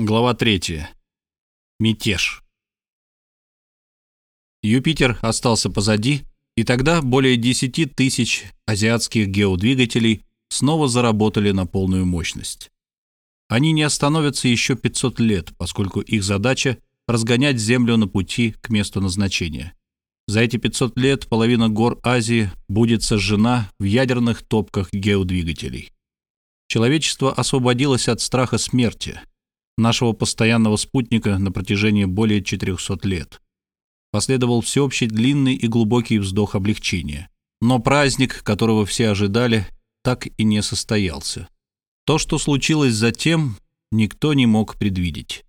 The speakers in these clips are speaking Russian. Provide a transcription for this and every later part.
Глава 3. Мятеж. Юпитер остался позади, и тогда более 10 тысяч азиатских геодвигателей снова заработали на полную мощность. Они не остановятся еще 500 лет, поскольку их задача — разгонять Землю на пути к месту назначения. За эти 500 лет половина гор Азии будет сожжена в ядерных топках геодвигателей. Человечество освободилось от страха смерти — нашего постоянного спутника на протяжении более 400 лет. Последовал всеобщий длинный и глубокий вздох облегчения. Но праздник, которого все ожидали, так и не состоялся. То, что случилось затем, никто не мог предвидеть.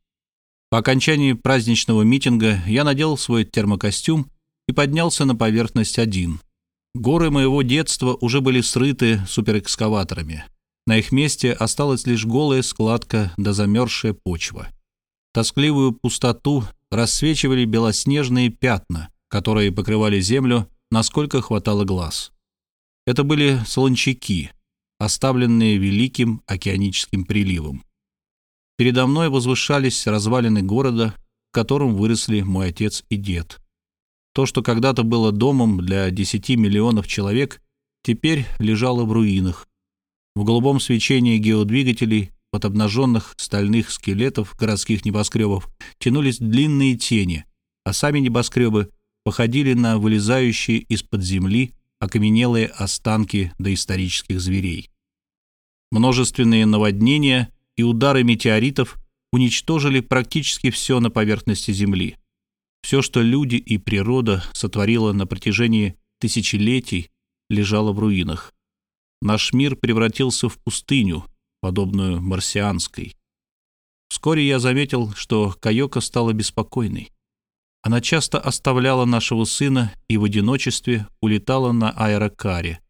По окончании праздничного митинга я надел свой термокостюм и поднялся на поверхность один. Горы моего детства уже были срыты суперэкскаваторами. На их месте осталась лишь голая складка да замерзшая почва. Тоскливую пустоту рассвечивали белоснежные пятна, которые покрывали землю, насколько хватало глаз. Это были солончаки, оставленные великим океаническим приливом. Передо мной возвышались развалины города, в котором выросли мой отец и дед. То, что когда-то было домом для 10 миллионов человек, теперь лежало в руинах, в голубом свечении геодвигателей от обнаженных стальных скелетов городских небоскребов тянулись длинные тени, а сами небоскребы походили на вылезающие из-под земли окаменелые останки доисторических зверей. Множественные наводнения и удары метеоритов уничтожили практически все на поверхности Земли. Все, что люди и природа сотворила на протяжении тысячелетий, лежало в руинах наш мир превратился в пустыню, подобную марсианской. Вскоре я заметил, что Кайока стала беспокойной. Она часто оставляла нашего сына и в одиночестве улетала на аэрокаре,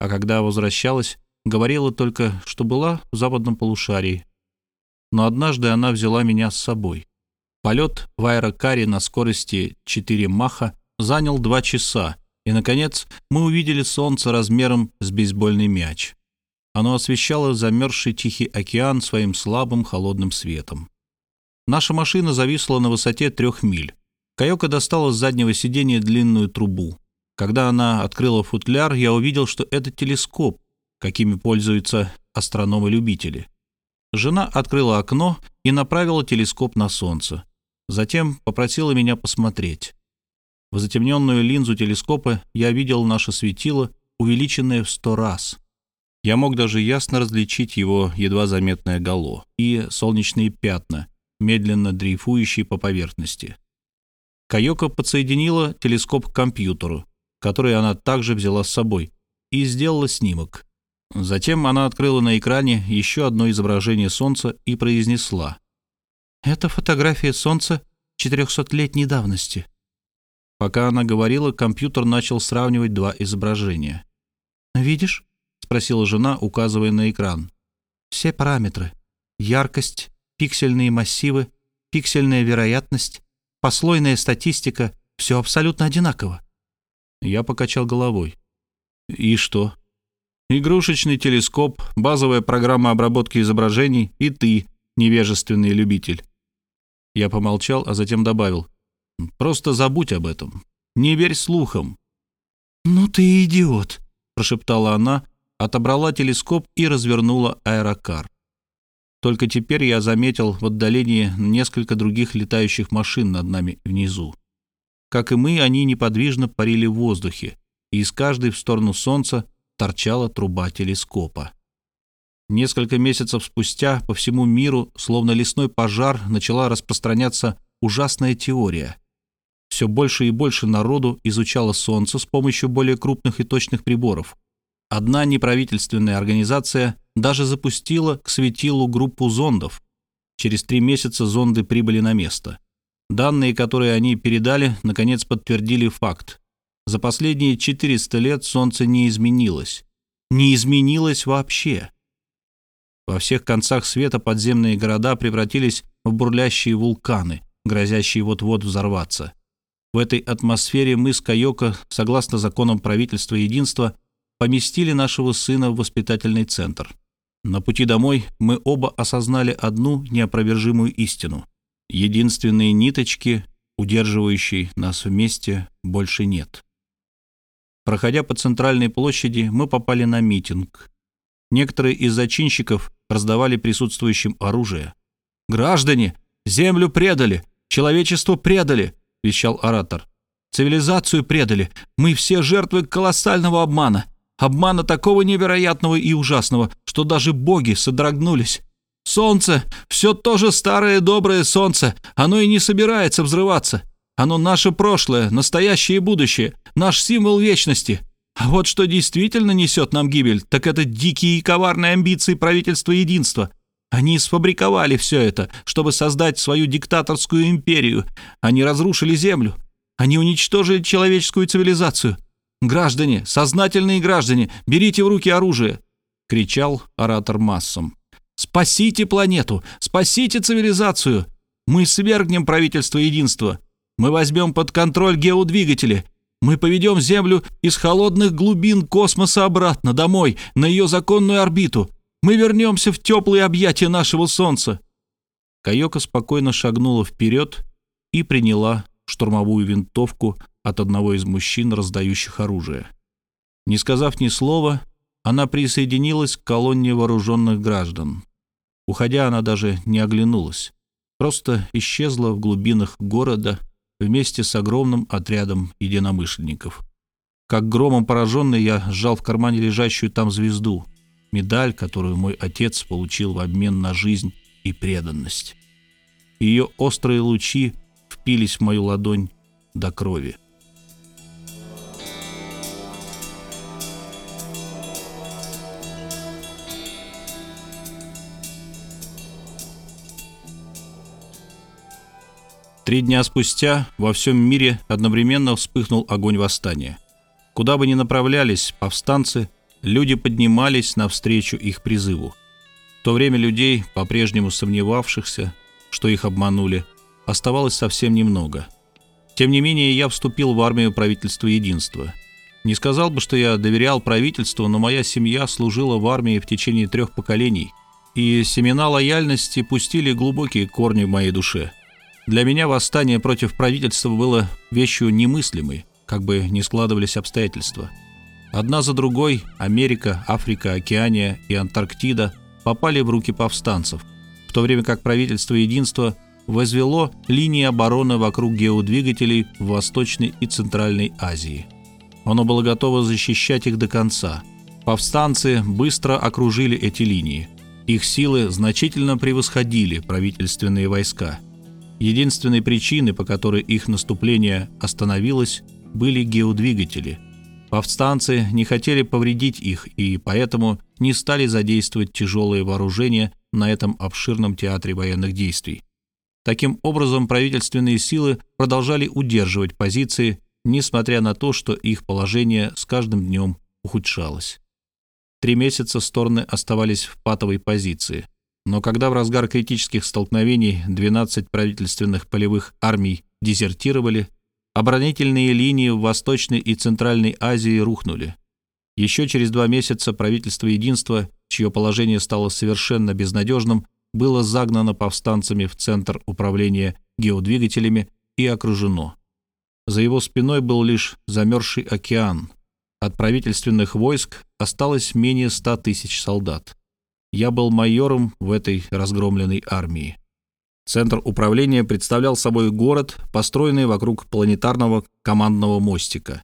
а когда возвращалась, говорила только, что была в западном полушарии. Но однажды она взяла меня с собой. Полет в аэрокаре на скорости 4 маха занял 2 часа, и, наконец, мы увидели солнце размером с бейсбольный мяч. Оно освещало замерзший Тихий океан своим слабым холодным светом. Наша машина зависла на высоте трех миль. Кайока достала с заднего сиденья длинную трубу. Когда она открыла футляр, я увидел, что это телескоп, какими пользуются астрономы-любители. Жена открыла окно и направила телескоп на солнце. Затем попросила меня посмотреть. В затемненную линзу телескопа я видел наше светило, увеличенное в сто раз. Я мог даже ясно различить его едва заметное гало и солнечные пятна, медленно дрейфующие по поверхности. Кайока подсоединила телескоп к компьютеру, который она также взяла с собой, и сделала снимок. Затем она открыла на экране еще одно изображение Солнца и произнесла. «Это фотография Солнца 400-летней давности». Пока она говорила, компьютер начал сравнивать два изображения. «Видишь?» — спросила жена, указывая на экран. «Все параметры. Яркость, пиксельные массивы, пиксельная вероятность, послойная статистика — все абсолютно одинаково». Я покачал головой. «И что?» «Игрушечный телескоп, базовая программа обработки изображений и ты, невежественный любитель». Я помолчал, а затем добавил — Просто забудь об этом. Не верь слухам». «Ну ты идиот», — прошептала она, отобрала телескоп и развернула аэрокар. Только теперь я заметил в отдалении несколько других летающих машин над нами внизу. Как и мы, они неподвижно парили в воздухе, и из каждой в сторону Солнца торчала труба телескопа. Несколько месяцев спустя по всему миру, словно лесной пожар, начала распространяться ужасная теория — все больше и больше народу изучало Солнце с помощью более крупных и точных приборов. Одна неправительственная организация даже запустила к светилу группу зондов. Через три месяца зонды прибыли на место. Данные, которые они передали, наконец подтвердили факт. За последние 400 лет Солнце не изменилось. Не изменилось вообще. Во всех концах света подземные города превратились в бурлящие вулканы, грозящие вот-вот взорваться. В этой атмосфере мы с Кайоко, согласно законам правительства единства, поместили нашего сына в воспитательный центр. На пути домой мы оба осознали одну неопровержимую истину. Единственные ниточки, удерживающие нас вместе, больше нет. Проходя по центральной площади, мы попали на митинг. Некоторые из зачинщиков раздавали присутствующим оружие. «Граждане, землю предали, человечество предали!» — вещал оратор. «Цивилизацию предали. Мы все жертвы колоссального обмана. Обмана такого невероятного и ужасного, что даже боги содрогнулись. Солнце, все то же старое доброе солнце, оно и не собирается взрываться. Оно наше прошлое, настоящее и будущее, наш символ вечности. А вот что действительно несет нам гибель, так это дикие и коварные амбиции правительства единства. Они сфабриковали все это, чтобы создать свою диктаторскую империю. Они разрушили землю. Они уничтожили человеческую цивилизацию. «Граждане, сознательные граждане, берите в руки оружие!» — кричал оратор массам. «Спасите планету! Спасите цивилизацию! Мы свергнем правительство единства! Мы возьмем под контроль геодвигатели! Мы поведем Землю из холодных глубин космоса обратно, домой, на ее законную орбиту! Мы вернемся в теплые объятия нашего Солнца!» Кайока спокойно шагнула вперед и приняла штурмовую винтовку от одного из мужчин, раздающих оружие. Не сказав ни слова, она присоединилась к колонне вооруженных граждан. Уходя, она даже не оглянулась, просто исчезла в глубинах города вместе с огромным отрядом единомышленников. Как громом пораженный, я сжал в кармане лежащую там звезду, медаль, которую мой отец получил в обмен на жизнь и преданность. Ее острые лучи впились в мою ладонь до крови. Три дня спустя во всем мире одновременно вспыхнул огонь восстания. Куда бы ни направлялись повстанцы, люди поднимались навстречу их призыву. В то время людей, по-прежнему сомневавшихся, что их обманули, оставалось совсем немного. Тем не менее, я вступил в армию правительства единства. Не сказал бы, что я доверял правительству, но моя семья служила в армии в течение трех поколений, и семена лояльности пустили глубокие корни в моей душе – для меня восстание против правительства было вещью немыслимой, как бы ни складывались обстоятельства. Одна за другой Америка, Африка, Океания и Антарктида попали в руки повстанцев, в то время как правительство единства возвело линии обороны вокруг геодвигателей в Восточной и Центральной Азии. Оно было готово защищать их до конца. Повстанцы быстро окружили эти линии. Их силы значительно превосходили правительственные войска – Единственной причиной, по которой их наступление остановилось, были геодвигатели. Повстанцы не хотели повредить их и поэтому не стали задействовать тяжелые вооружения на этом обширном театре военных действий. Таким образом, правительственные силы продолжали удерживать позиции, несмотря на то, что их положение с каждым днем ухудшалось. Три месяца стороны оставались в патовой позиции – но когда в разгар критических столкновений 12 правительственных полевых армий дезертировали, оборонительные линии в Восточной и Центральной Азии рухнули. Еще через два месяца правительство единства, чье положение стало совершенно безнадежным, было загнано повстанцами в центр управления геодвигателями и окружено. За его спиной был лишь замерзший океан. От правительственных войск осталось менее ста тысяч солдат. Я был майором в этой разгромленной армии. Центр управления представлял собой город, построенный вокруг планетарного командного мостика.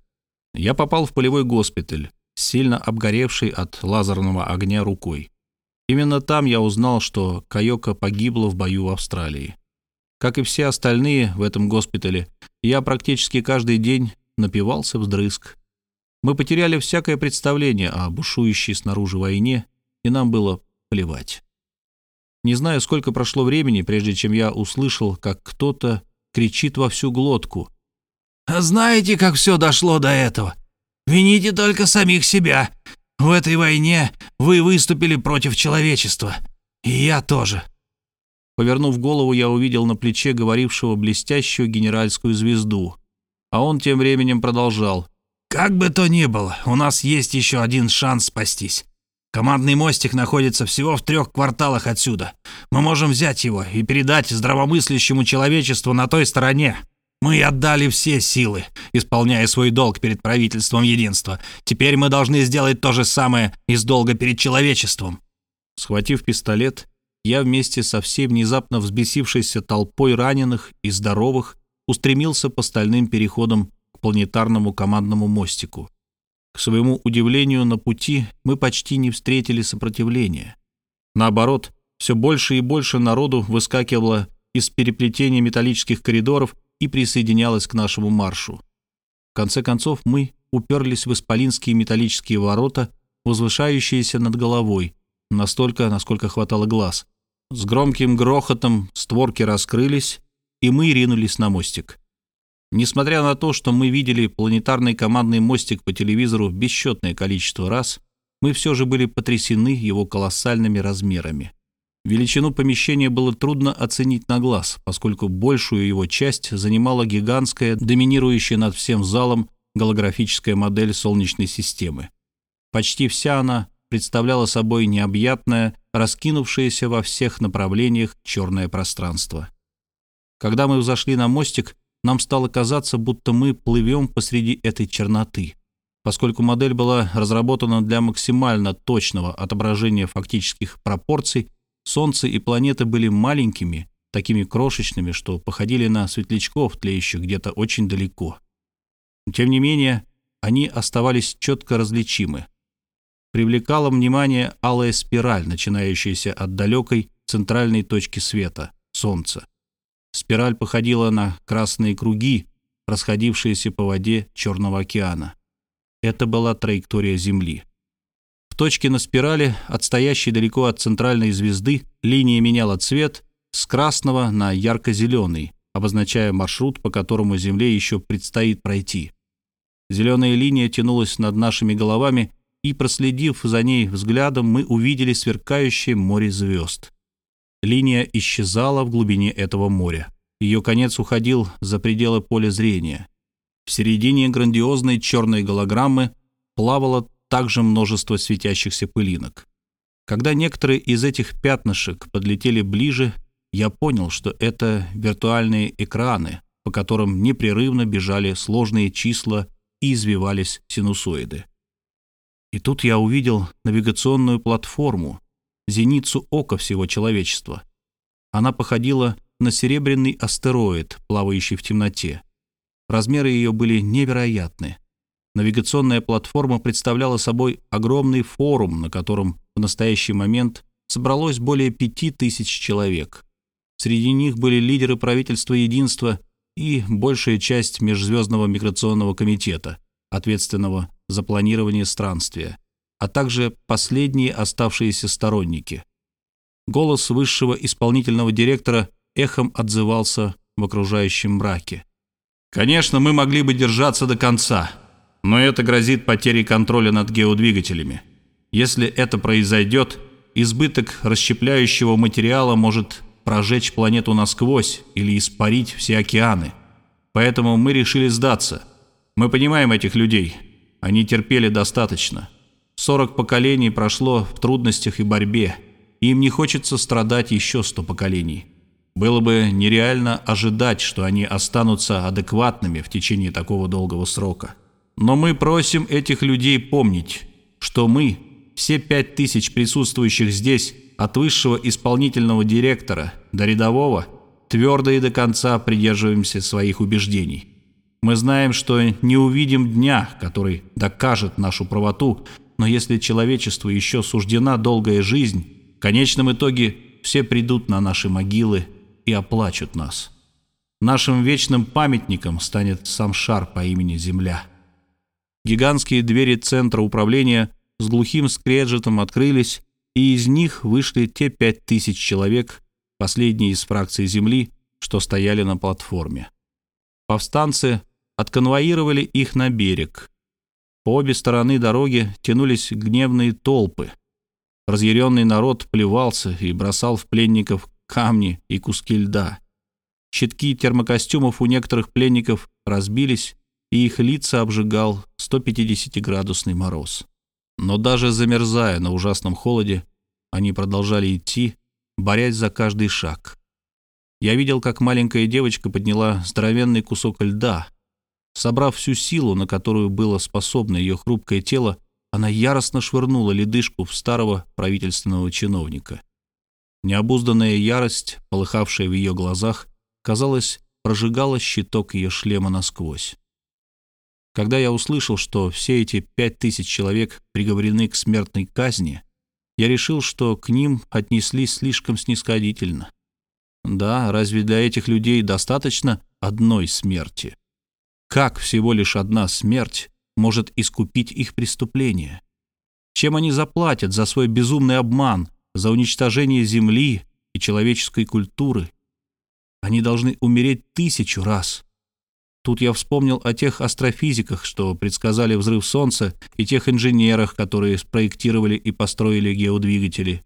Я попал в полевой госпиталь, сильно обгоревший от лазерного огня рукой. Именно там я узнал, что Кайока погибла в бою в Австралии. Как и все остальные в этом госпитале, я практически каждый день напивался вдрызг. Мы потеряли всякое представление о бушующей снаружи войне, и нам было плевать. Не знаю, сколько прошло времени, прежде чем я услышал, как кто-то кричит во всю глотку. «А «Знаете, как все дошло до этого? Вините только самих себя. В этой войне вы выступили против человечества. И я тоже». Повернув голову, я увидел на плече говорившего блестящую генеральскую звезду. А он тем временем продолжал. «Как бы то ни было, у нас есть еще один шанс спастись. Командный мостик находится всего в трех кварталах отсюда. Мы можем взять его и передать здравомыслящему человечеству на той стороне. Мы отдали все силы, исполняя свой долг перед правительством единства. Теперь мы должны сделать то же самое из долга перед человечеством». Схватив пистолет, я вместе со всей внезапно взбесившейся толпой раненых и здоровых устремился по стальным переходам к планетарному командному мостику. К своему удивлению, на пути мы почти не встретили сопротивления. Наоборот, все больше и больше народу выскакивало из переплетения металлических коридоров и присоединялось к нашему маршу. В конце концов, мы уперлись в исполинские металлические ворота, возвышающиеся над головой, настолько, насколько хватало глаз. С громким грохотом створки раскрылись, и мы ринулись на мостик. Несмотря на то, что мы видели планетарный командный мостик по телевизору бесчетное количество раз, мы все же были потрясены его колоссальными размерами. Величину помещения было трудно оценить на глаз, поскольку большую его часть занимала гигантская, доминирующая над всем залом голографическая модель Солнечной системы. Почти вся она представляла собой необъятное, раскинувшееся во всех направлениях черное пространство. Когда мы взошли на мостик, нам стало казаться, будто мы плывем посреди этой черноты. Поскольку модель была разработана для максимально точного отображения фактических пропорций, Солнце и планеты были маленькими, такими крошечными, что походили на светлячков, тлеющих где-то очень далеко. Тем не менее, они оставались четко различимы. Привлекала внимание алая спираль, начинающаяся от далекой центральной точки света — Солнца. Спираль походила на красные круги, расходившиеся по воде Черного океана. Это была траектория Земли. В точке на спирали, отстоящей далеко от центральной звезды, линия меняла цвет с красного на ярко-зеленый, обозначая маршрут, по которому Земле еще предстоит пройти. Зеленая линия тянулась над нашими головами, и, проследив за ней взглядом, мы увидели сверкающее море звезд. Линия исчезала в глубине этого моря. Ее конец уходил за пределы поля зрения. В середине грандиозной черной голограммы плавало также множество светящихся пылинок. Когда некоторые из этих пятнышек подлетели ближе, я понял, что это виртуальные экраны, по которым непрерывно бежали сложные числа и извивались синусоиды. И тут я увидел навигационную платформу, зеницу ока всего человечества. Она походила на серебряный астероид, плавающий в темноте. Размеры ее были невероятны. Навигационная платформа представляла собой огромный форум, на котором в настоящий момент собралось более пяти тысяч человек. Среди них были лидеры правительства единства и большая часть Межзвездного миграционного комитета, ответственного за планирование странствия, а также последние оставшиеся сторонники. Голос высшего исполнительного директора эхом отзывался в окружающем мраке. «Конечно, мы могли бы держаться до конца», но это грозит потерей контроля над геодвигателями. Если это произойдет, избыток расщепляющего материала может прожечь планету насквозь или испарить все океаны. Поэтому мы решили сдаться. Мы понимаем этих людей. Они терпели достаточно. 40 поколений прошло в трудностях и борьбе. Им не хочется страдать еще 100 поколений. Было бы нереально ожидать, что они останутся адекватными в течение такого долгого срока. Но мы просим этих людей помнить, что мы, все пять тысяч присутствующих здесь, от высшего исполнительного директора до рядового, твердо и до конца придерживаемся своих убеждений. Мы знаем, что не увидим дня, который докажет нашу правоту, но если человечеству еще суждена долгая жизнь, в конечном итоге все придут на наши могилы и оплачут нас. Нашим вечным памятником станет сам шар по имени Земля. Гигантские двери центра управления с глухим скрежетом открылись, и из них вышли те пять тысяч человек, последние из фракции Земли, что стояли на платформе. Повстанцы отконвоировали их на берег. По обе стороны дороги тянулись гневные толпы. Разъяренный народ плевался и бросал в пленников камни и куски льда. Щитки термокостюмов у некоторых пленников разбились, и их лица обжигал 150-градусный мороз. Но даже замерзая на ужасном холоде, они продолжали идти, борясь за каждый шаг. Я видел, как маленькая девочка подняла здоровенный кусок льда. Собрав всю силу, на которую было способно ее хрупкое тело, она яростно швырнула ледышку в старого правительственного чиновника. Необузданная ярость, полыхавшая в ее глазах, казалось, прожигала щиток ее шлема насквозь. Когда я услышал, что все эти пять тысяч человек приговорены к смертной казни, я решил, что к ним отнеслись слишком снисходительно. Да, разве для этих людей достаточно одной смерти? Как всего лишь одна смерть может искупить их преступление? Чем они заплатят за свой безумный обман, за уничтожение земли и человеческой культуры? Они должны умереть тысячу раз. Тут я вспомнил о тех астрофизиках, что предсказали взрыв Солнца, и тех инженерах, которые спроектировали и построили геодвигатели.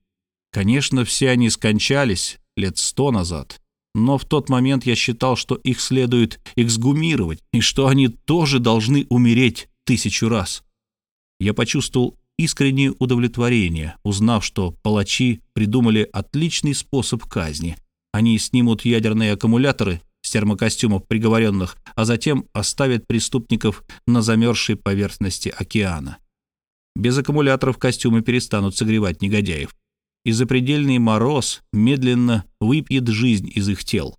Конечно, все они скончались лет сто назад, но в тот момент я считал, что их следует эксгумировать, и что они тоже должны умереть тысячу раз. Я почувствовал искреннее удовлетворение, узнав, что палачи придумали отличный способ казни. Они снимут ядерные аккумуляторы с термокостюмов приговоренных, а затем оставят преступников на замерзшей поверхности океана. Без аккумуляторов костюмы перестанут согревать негодяев, и запредельный мороз медленно выпьет жизнь из их тел.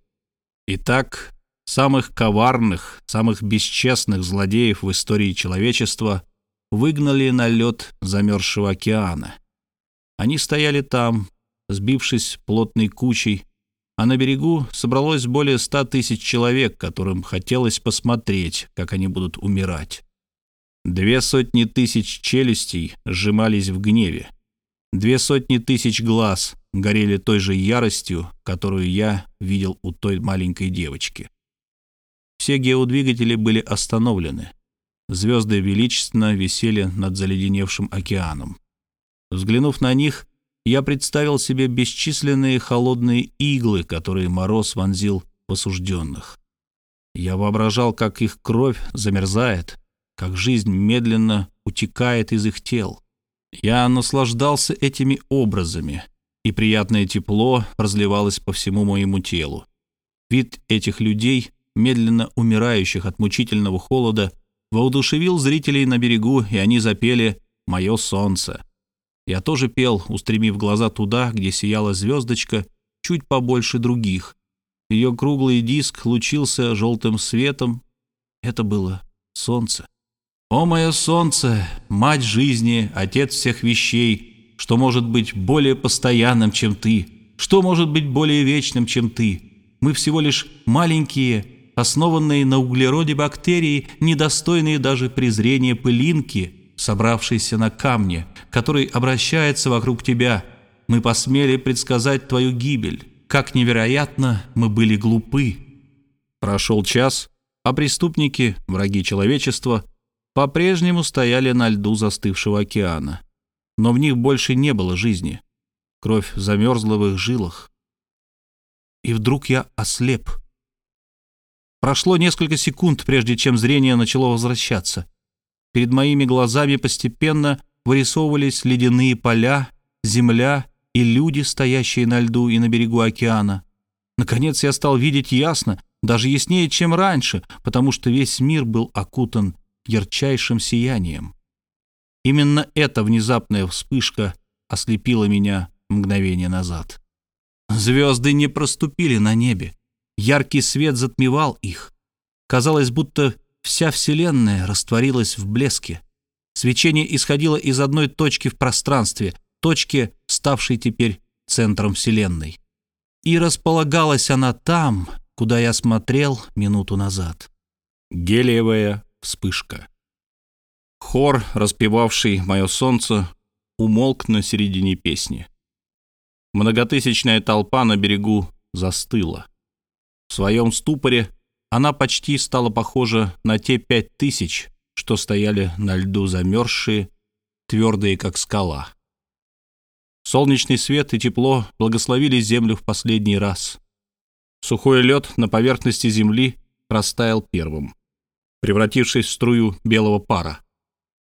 Итак, самых коварных, самых бесчестных злодеев в истории человечества выгнали на лед замерзшего океана. Они стояли там, сбившись плотной кучей, а на берегу собралось более ста тысяч человек, которым хотелось посмотреть, как они будут умирать. Две сотни тысяч челюстей сжимались в гневе. Две сотни тысяч глаз горели той же яростью, которую я видел у той маленькой девочки. Все геодвигатели были остановлены. Звезды величественно висели над заледеневшим океаном. Взглянув на них, я представил себе бесчисленные холодные иглы, которые мороз вонзил в осужденных. Я воображал, как их кровь замерзает, как жизнь медленно утекает из их тел. Я наслаждался этими образами, и приятное тепло разливалось по всему моему телу. Вид этих людей, медленно умирающих от мучительного холода, воодушевил зрителей на берегу, и они запели «Мое солнце». Я тоже пел, устремив глаза туда, где сияла звездочка, чуть побольше других. Ее круглый диск лучился желтым светом. Это было солнце. «О, мое солнце, мать жизни, отец всех вещей, что может быть более постоянным, чем ты? Что может быть более вечным, чем ты? Мы всего лишь маленькие, основанные на углероде бактерии, недостойные даже презрения пылинки, собравшийся на камне, который обращается вокруг тебя. Мы посмели предсказать твою гибель. Как невероятно мы были глупы. Прошел час, а преступники, враги человечества, по-прежнему стояли на льду застывшего океана. Но в них больше не было жизни. Кровь замерзла в их жилах. И вдруг я ослеп. Прошло несколько секунд, прежде чем зрение начало возвращаться. Перед моими глазами постепенно вырисовывались ледяные поля, земля и люди, стоящие на льду и на берегу океана. Наконец я стал видеть ясно, даже яснее, чем раньше, потому что весь мир был окутан ярчайшим сиянием. Именно эта внезапная вспышка ослепила меня мгновение назад. Звезды не проступили на небе. Яркий свет затмевал их. Казалось, будто Вся Вселенная растворилась в блеске. Свечение исходило из одной точки в пространстве, точки, ставшей теперь центром Вселенной. И располагалась она там, куда я смотрел минуту назад. Гелиевая вспышка. Хор, распевавший «Мое солнце», умолк на середине песни. Многотысячная толпа на берегу застыла. В своем ступоре она почти стала похожа на те пять тысяч, что стояли на льду замерзшие, твердые, как скала. Солнечный свет и тепло благословили землю в последний раз. Сухой лед на поверхности земли растаял первым, превратившись в струю белого пара.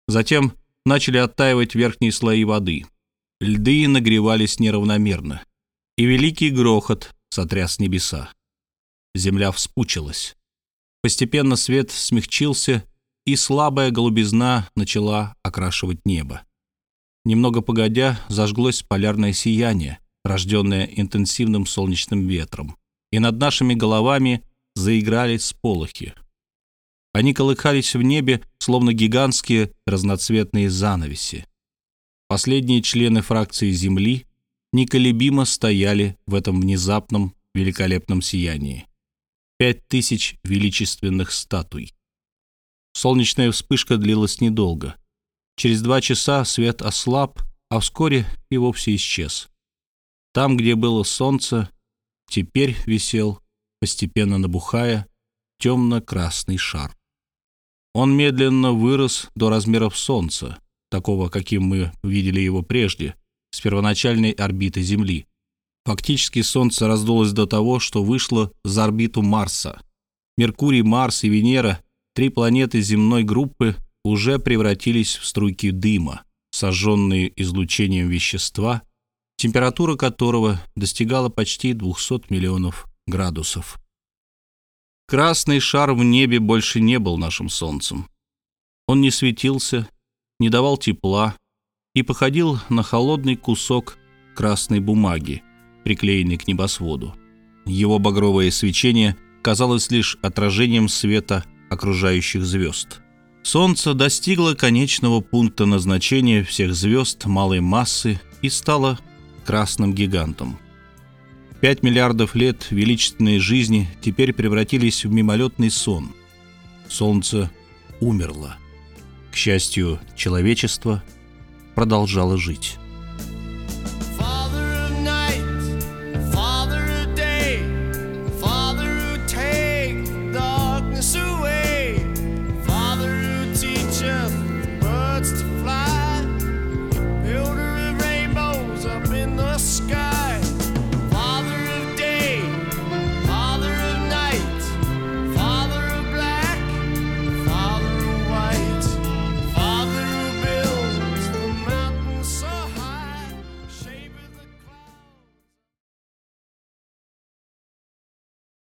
Затем начали оттаивать верхние слои воды. Льды нагревались неравномерно, и великий грохот сотряс небеса. Земля вспучилась. Постепенно свет смягчился, и слабая голубизна начала окрашивать небо. Немного погодя, зажглось полярное сияние, рожденное интенсивным солнечным ветром, и над нашими головами заиграли сполохи. Они колыхались в небе, словно гигантские разноцветные занавеси. Последние члены фракции Земли неколебимо стояли в этом внезапном великолепном сиянии. Пять тысяч величественных статуй. Солнечная вспышка длилась недолго. Через два часа свет ослаб, а вскоре и вовсе исчез. Там, где было солнце, теперь висел, постепенно набухая, темно-красный шар. Он медленно вырос до размеров Солнца, такого, каким мы видели его прежде, с первоначальной орбиты Земли. Фактически Солнце раздулось до того, что вышло за орбиту Марса. Меркурий, Марс и Венера, три планеты земной группы, уже превратились в струйки дыма, сожженные излучением вещества, температура которого достигала почти 200 миллионов градусов. Красный шар в небе больше не был нашим солнцем. Он не светился, не давал тепла и походил на холодный кусок красной бумаги, приклеенный к небосводу. Его багровое свечение казалось лишь отражением света окружающих звезд. Солнце достигло конечного пункта назначения всех звезд малой массы и стало красным гигантом. Пять миллиардов лет величественной жизни теперь превратились в мимолетный сон. Солнце умерло. К счастью, человечество продолжало жить.